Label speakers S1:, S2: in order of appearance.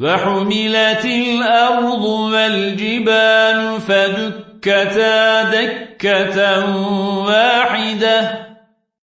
S1: وحملت الأرض والجبال فدكتا دكة واحدة